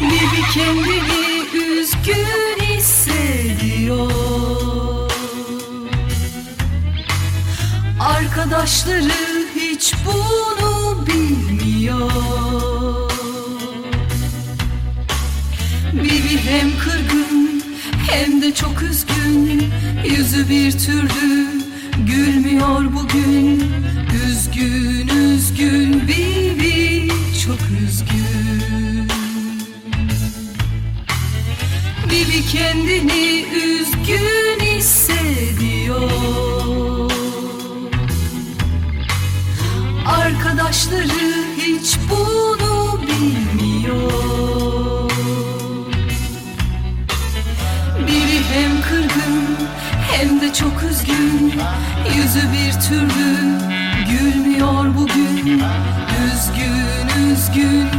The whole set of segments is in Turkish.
Bibi kendini üzgün hissediyor. Arkadaşları hiç bunu bilmiyor. Bibi hem kırgın hem de çok üzgün. Yüzü bir türlü gülmüyor bugün. Üzgün üzgün Bibi çok üzgün gibi kendini üzgün hissediyor. Arkadaşları hiç bunu bilmiyor. Biri hem kırgın hem de çok üzgün. Yüzü bir türlü gülmüyor bugün. Üzgün üzgün.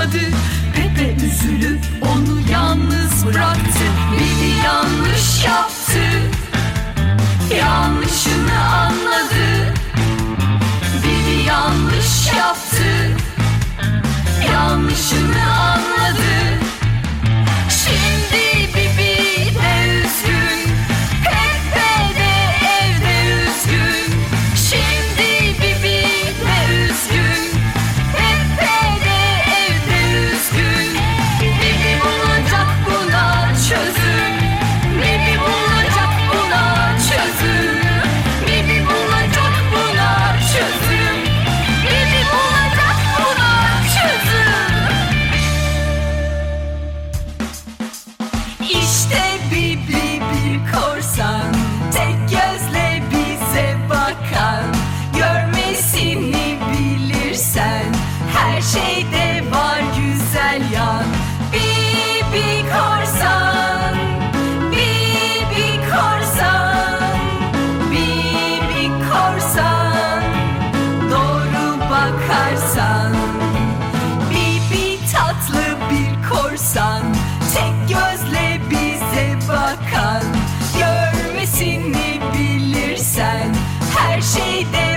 durmadı Pepe üzülüp onu yalnız bıraktı. sorsan Tek gözle bize bakan Görmesini bilirsen Her şeyde